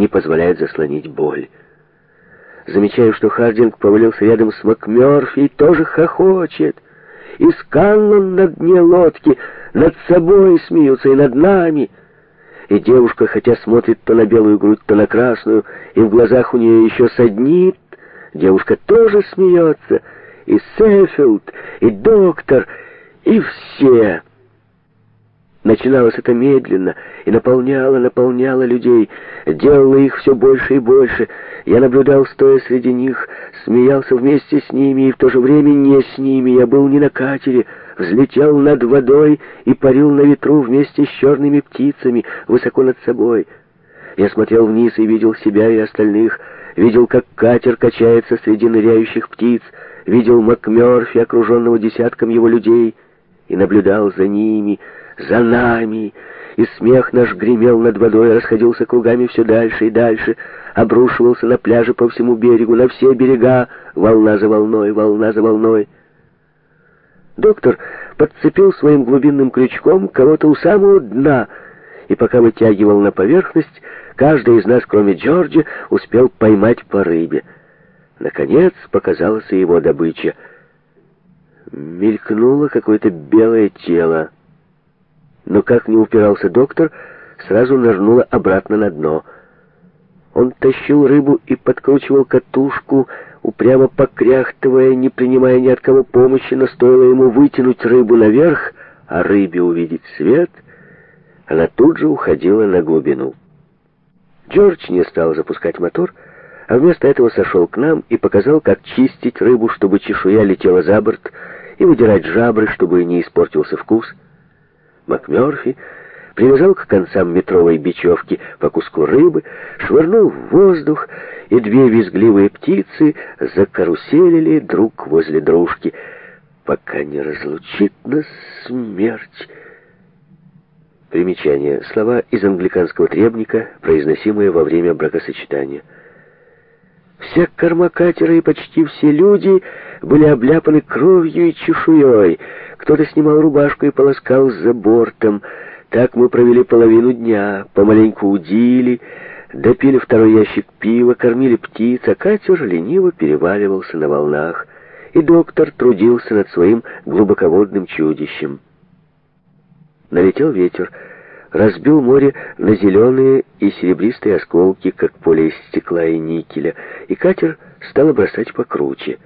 не позволяет заслонить боль. Замечаю, что Хардинг повалился рядом с МакМёрфи и тоже хохочет. И Сканлон на дне лодки над собой смеются и над нами. И девушка, хотя смотрит то на белую грудь, то на красную, и в глазах у нее еще саднит, девушка тоже смеется. И Сефилд, и доктор, и все... Начиналось это медленно и наполняло, наполняло людей, делало их все больше и больше. Я наблюдал, стоя среди них, смеялся вместе с ними и в то же время не с ними. Я был не на катере, взлетел над водой и парил на ветру вместе с черными птицами высоко над собой. Я смотрел вниз и видел себя и остальных, видел, как катер качается среди ныряющих птиц, видел МакМёрфи, окруженного десятком его людей, и наблюдал за ними, «За нами!» И смех наш гремел над водой, расходился кругами все дальше и дальше, обрушивался на пляже по всему берегу, на все берега, волна за волной, волна за волной. Доктор подцепил своим глубинным крючком кого-то у самого дна, и пока вытягивал на поверхность, каждый из нас, кроме Джорджа, успел поймать по рыбе. Наконец показалась его добыча. Мелькнуло какое-то белое тело но как не упирался доктор, сразу нырнула обратно на дно. Он тащил рыбу и подкручивал катушку, упрямо покряхтывая, не принимая ни от кого помощи, но стоило ему вытянуть рыбу наверх, а рыбе увидеть свет, она тут же уходила на глубину. Джордж не стал запускать мотор, а вместо этого сошел к нам и показал, как чистить рыбу, чтобы чешуя летела за борт, и выдирать жабры, чтобы не испортился вкус — МакМёрфи, привязал к концам метровой бечевки по куску рыбы, швырнул в воздух, и две визгливые птицы закаруселили друг возле дружки, пока не разлучит нас смерть. Примечание. Слова из англиканского требника, произносимые во время бракосочетания. Все кормакатеры и почти все люди были обляпаны кровью и чешуей. Кто-то снимал рубашку и полоскал за бортом. Так мы провели половину дня, помаленьку удили, допили второй ящик пива, кормили птиц, а катер лениво переваливался на волнах. И доктор трудился над своим глубоководным чудищем. Налетел ветер разбил море на зеленые и серебристые осколки, как поле из стекла и никеля, и катер стал бросать покруче.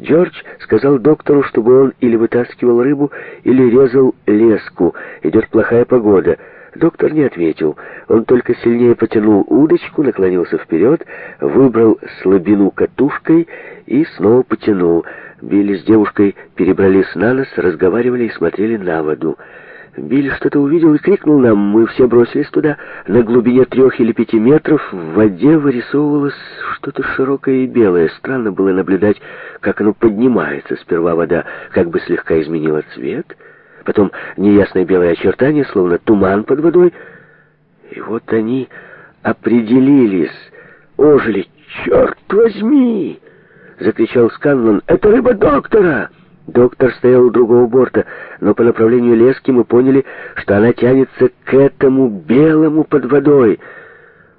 Джордж сказал доктору, чтобы он или вытаскивал рыбу, или резал леску. Идет плохая погода. Доктор не ответил. Он только сильнее потянул удочку, наклонился вперед, выбрал слабину катушкой и снова потянул. Билли с девушкой перебрались на нос, разговаривали и смотрели на воду. Билли что-то увидел и крикнул нам. Мы все бросились туда. На глубине трех или пяти метров в воде вырисовывалось что-то широкое и белое. Странно было наблюдать, как оно поднимается. Сперва вода как бы слегка изменила цвет, потом неясное белое очертание, словно туман под водой. И вот они определились, ожили. «Черт возьми!» — закричал Сканлон. «Это рыба доктора!» Доктор стоял у другого борта, но по направлению лески мы поняли, что она тянется к этому белому под водой.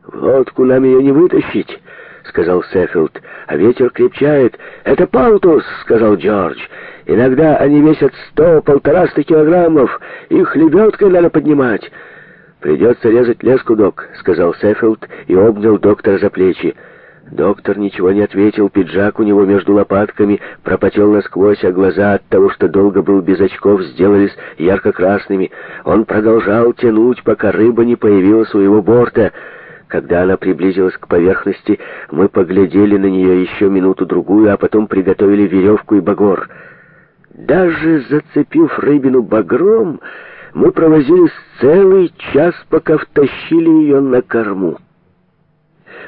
«В лодку нам ее не вытащить», — сказал Сеффилд. «А ветер крепчает». «Это палтус», — сказал Джордж. «Иногда они весят сто-полтораста килограммов. Их лебедкой надо поднимать». «Придется резать леску, док», — сказал Сеффилд и обнял доктора за плечи. Доктор ничего не ответил, пиджак у него между лопатками пропотел насквозь, а глаза от того, что долго был без очков, сделались ярко-красными. Он продолжал тянуть, пока рыба не появилась у его борта. Когда она приблизилась к поверхности, мы поглядели на нее еще минуту-другую, а потом приготовили веревку и багор. Даже зацепив рыбину багром, мы провозились целый час, пока втащили ее на корму.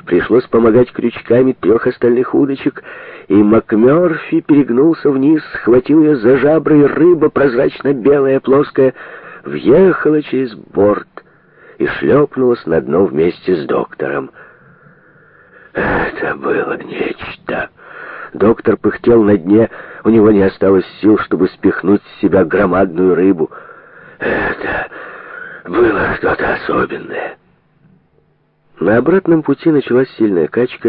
Пришлось помогать крючками трех остальных удочек, и МакМёрфи перегнулся вниз, схватил ее за жабры, и рыба, прозрачно-белая, плоская, въехала через борт и шлепнулась на дно вместе с доктором. Это было нечто. Доктор пыхтел на дне, у него не осталось сил, чтобы спихнуть с себя громадную рыбу. Это было что-то особенное. На обратном пути началась сильная качка,